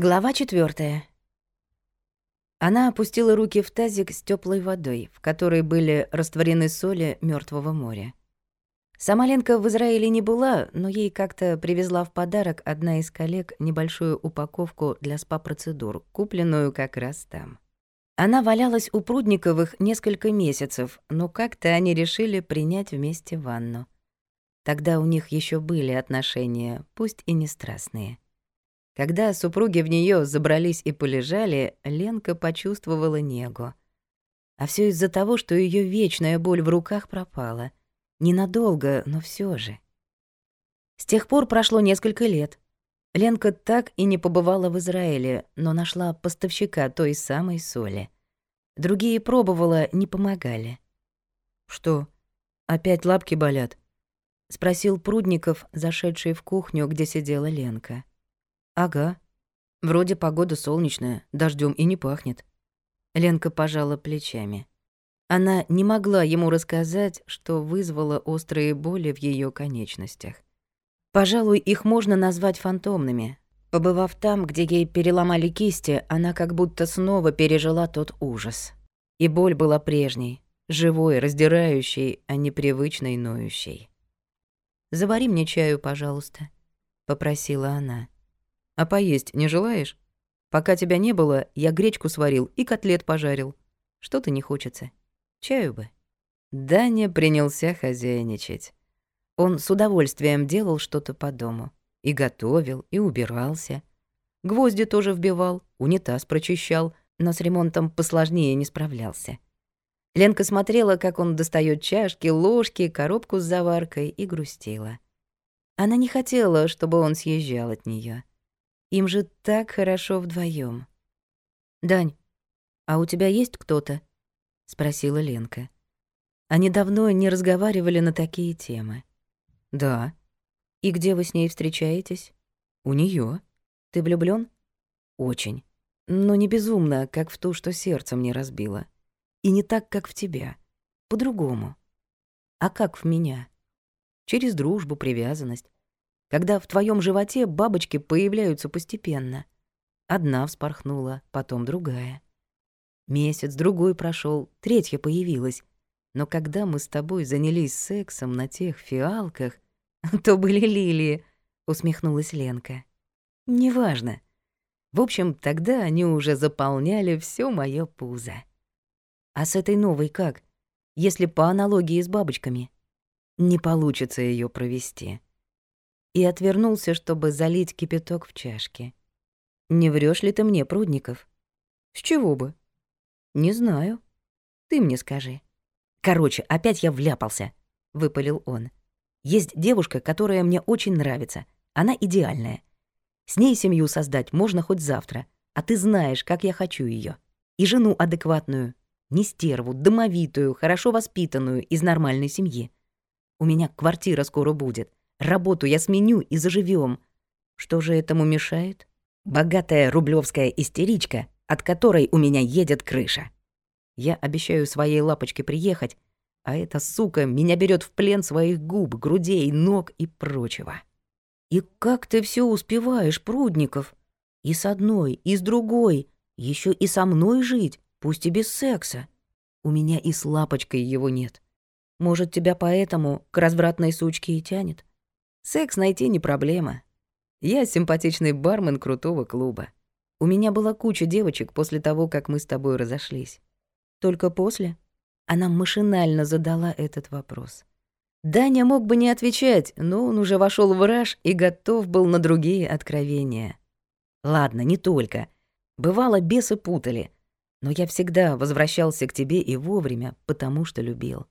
Глава четвертая. Она опустила руки в тазик с теплой водой, в которой были растворены соли Мертвого моря. Сама Ленка в Израиле не была, но ей как-то привезла в подарок одна из коллег небольшую упаковку для спа-процедур, купленную как раз там. Она валялась у Прудниковых несколько месяцев, но как-то они решили принять вместе ванну. Тогда у них еще были отношения, пусть и не страстные. Когда супруги в нее забрались и полежали, Ленка почувствовала негу. А все из-за того, что ее вечная боль в руках пропала. Ненадолго, но все же. С тех пор прошло несколько лет. Ленка так и не побывала в Израиле, но нашла поставщика той самой соли. Другие пробовала, не помогали. «Что, опять лапки болят?» — спросил Прудников, зашедший в кухню, где сидела Ленка. Ага. Вроде погода солнечная, дождем и не пахнет. Ленка пожала плечами. Она не могла ему рассказать, что вызвало острые боли в ее конечностях. Пожалуй, их можно назвать фантомными. Побывав там, где ей переломали кисти, она как будто снова пережила тот ужас. И боль была прежней, живой, раздирающей, а не привычной, ноющей. «Завари мне чаю, пожалуйста», — попросила она. А поесть не желаешь? Пока тебя не было, я гречку сварил и котлет пожарил. Что-то не хочется. Чаю бы». Даня принялся хозяйничать. Он с удовольствием делал что-то по дому. И готовил, и убирался. Гвозди тоже вбивал, унитаз прочищал, но с ремонтом посложнее не справлялся. Ленка смотрела, как он достает чашки, ложки, коробку с заваркой и грустила. Она не хотела, чтобы он съезжал от нее. Им же так хорошо вдвоем. «Дань, а у тебя есть кто-то?» — спросила Ленка. Они давно не разговаривали на такие темы. «Да». «И где вы с ней встречаетесь?» «У нее. Ты влюблён?» «Очень. Но не безумно, как в ту, что сердце мне разбило. И не так, как в тебя. По-другому. А как в меня? Через дружбу, привязанность когда в твоем животе бабочки появляются постепенно. Одна вспорхнула, потом другая. Месяц, другой прошел, третья появилась. Но когда мы с тобой занялись сексом на тех фиалках, то были лилии, усмехнулась Ленка. Неважно. В общем, тогда они уже заполняли все моё пузо. А с этой новой как? Если по аналогии с бабочками, не получится ее провести и отвернулся, чтобы залить кипяток в чашке. «Не врешь ли ты мне, Прудников?» «С чего бы?» «Не знаю. Ты мне скажи». «Короче, опять я вляпался», — выпалил он. «Есть девушка, которая мне очень нравится. Она идеальная. С ней семью создать можно хоть завтра, а ты знаешь, как я хочу ее. И жену адекватную, не стерву, домовитую, хорошо воспитанную, из нормальной семьи. У меня квартира скоро будет, Работу я сменю и заживем. Что же этому мешает? Богатая рублевская истеричка, от которой у меня едет крыша. Я обещаю своей лапочке приехать, а эта сука меня берет в плен своих губ, грудей, ног и прочего. И как ты все успеваешь, Прудников? И с одной, и с другой, еще и со мной жить, пусть и без секса. У меня и с лапочкой его нет. Может, тебя поэтому к развратной сучке и тянет? Секс найти не проблема. Я симпатичный бармен крутого клуба. У меня была куча девочек после того, как мы с тобой разошлись. Только после она машинально задала этот вопрос. Даня мог бы не отвечать, но он уже вошел в раж и готов был на другие откровения. Ладно, не только. Бывало, бесы путали. Но я всегда возвращался к тебе и вовремя, потому что любил.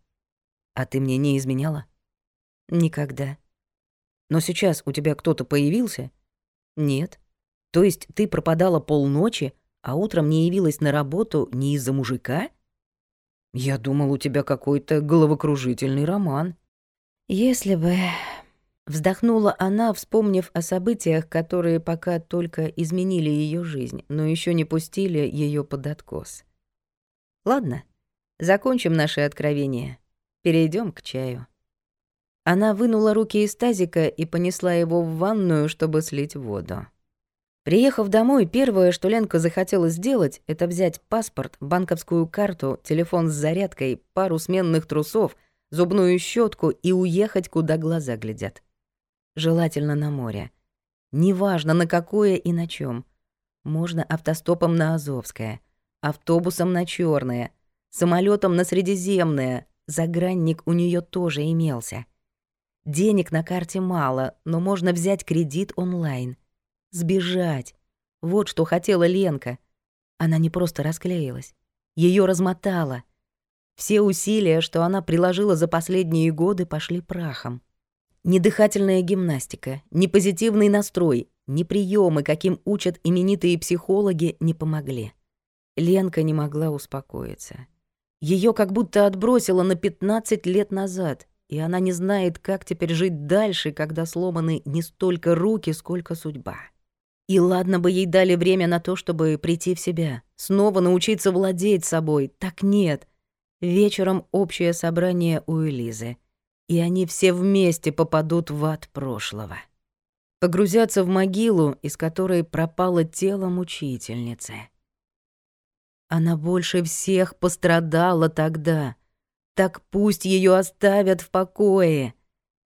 А ты мне не изменяла? Никогда. Но сейчас у тебя кто-то появился? Нет. То есть ты пропадала полночи, а утром не явилась на работу не из-за мужика? Я думал, у тебя какой-то головокружительный роман. Если бы... Вздохнула она, вспомнив о событиях, которые пока только изменили ее жизнь, но еще не пустили ее под откос. Ладно, закончим наши откровения. Перейдем к чаю. Она вынула руки из тазика и понесла его в ванную, чтобы слить воду. Приехав домой, первое, что Ленка захотела сделать, это взять паспорт, банковскую карту, телефон с зарядкой, пару сменных трусов, зубную щетку и уехать, куда глаза глядят. Желательно на море. Неважно, на какое и на чем. Можно автостопом на Азовское, автобусом на Черное, самолетом на Средиземное. Загранник у нее тоже имелся. Денег на карте мало, но можно взять кредит онлайн — Сбежать. Вот что хотела Ленка. Она не просто расклеилась. Ее размотала. Все усилия, что она приложила за последние годы, пошли прахом. Ни дыхательная гимнастика, ни позитивный настрой, ни приемы, каким учат именитые психологи, не помогли. Ленка не могла успокоиться. Ее как будто отбросило на 15 лет назад, и она не знает, как теперь жить дальше, когда сломаны не столько руки, сколько судьба. И ладно бы ей дали время на то, чтобы прийти в себя, снова научиться владеть собой. Так нет. Вечером общее собрание у Элизы. И они все вместе попадут в ад прошлого. Погрузятся в могилу, из которой пропало тело мучительницы. Она больше всех пострадала тогда. Так пусть ее оставят в покое.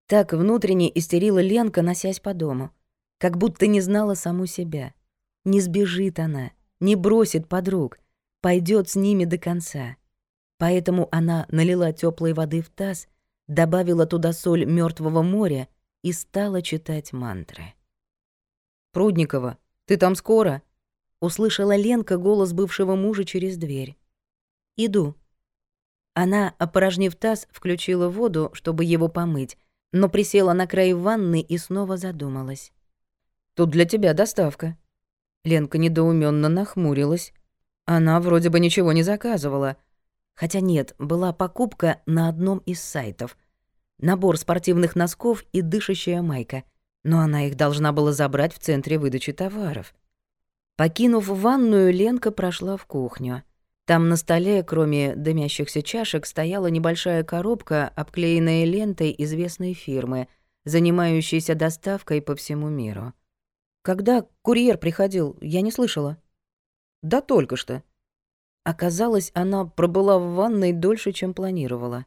Так внутренне истерила Ленка, носясь по дому как будто не знала саму себя. Не сбежит она, не бросит подруг, пойдет с ними до конца. Поэтому она налила теплой воды в таз, добавила туда соль мертвого моря и стала читать мантры. «Прудникова, ты там скоро?» — услышала Ленка голос бывшего мужа через дверь. «Иду». Она, опорожнив таз, включила воду, чтобы его помыть, но присела на край ванны и снова задумалась. Тут для тебя доставка». Ленка недоуменно нахмурилась. Она вроде бы ничего не заказывала. Хотя нет, была покупка на одном из сайтов. Набор спортивных носков и дышащая майка. Но она их должна была забрать в центре выдачи товаров. Покинув ванную, Ленка прошла в кухню. Там на столе, кроме дымящихся чашек, стояла небольшая коробка, обклеенная лентой известной фирмы, занимающейся доставкой по всему миру. Когда курьер приходил, я не слышала. Да только что. Оказалось, она пробыла в ванной дольше, чем планировала.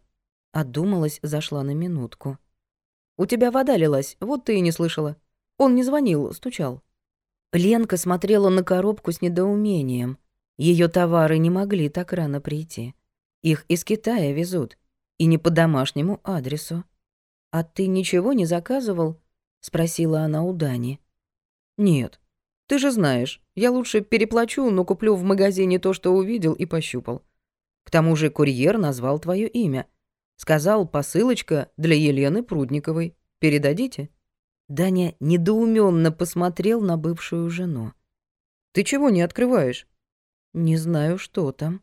Одумалась, зашла на минутку. У тебя вода лилась, вот ты и не слышала. Он не звонил, стучал. Ленка смотрела на коробку с недоумением. Ее товары не могли так рано прийти. Их из Китая везут. И не по домашнему адресу. «А ты ничего не заказывал?» — спросила она у Дани. «Нет. Ты же знаешь, я лучше переплачу, но куплю в магазине то, что увидел и пощупал. К тому же курьер назвал твое имя. Сказал, посылочка для Елены Прудниковой. Передадите?» Даня недоуменно посмотрел на бывшую жену. «Ты чего не открываешь?» «Не знаю, что там».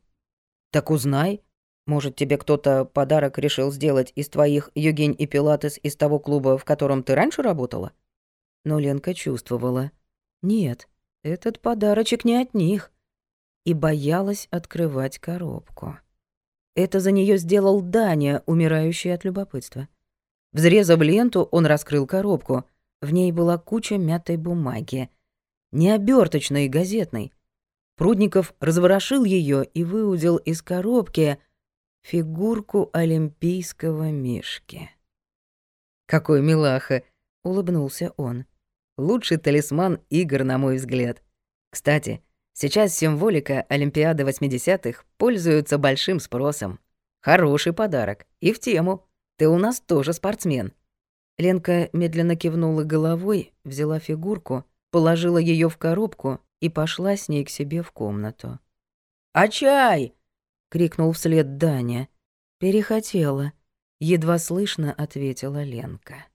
«Так узнай. Может, тебе кто-то подарок решил сделать из твоих Югень и Пилатес из того клуба, в котором ты раньше работала?» но Ленка чувствовала. Нет, этот подарочек не от них. И боялась открывать коробку. Это за нее сделал Даня, умирающий от любопытства. Взрезав ленту, он раскрыл коробку. В ней была куча мятой бумаги. Не оберточной, газетной. Прудников разворошил ее и выудил из коробки фигурку олимпийского мишки. «Какой милаха!» — улыбнулся он. Лучший талисман игр, на мой взгляд. Кстати, сейчас символика Олимпиады 80-х пользуется большим спросом. Хороший подарок. И в тему. Ты у нас тоже спортсмен. Ленка медленно кивнула головой, взяла фигурку, положила ее в коробку и пошла с ней к себе в комнату. «А чай?» — крикнул вслед Даня. «Перехотела», — едва слышно ответила Ленка.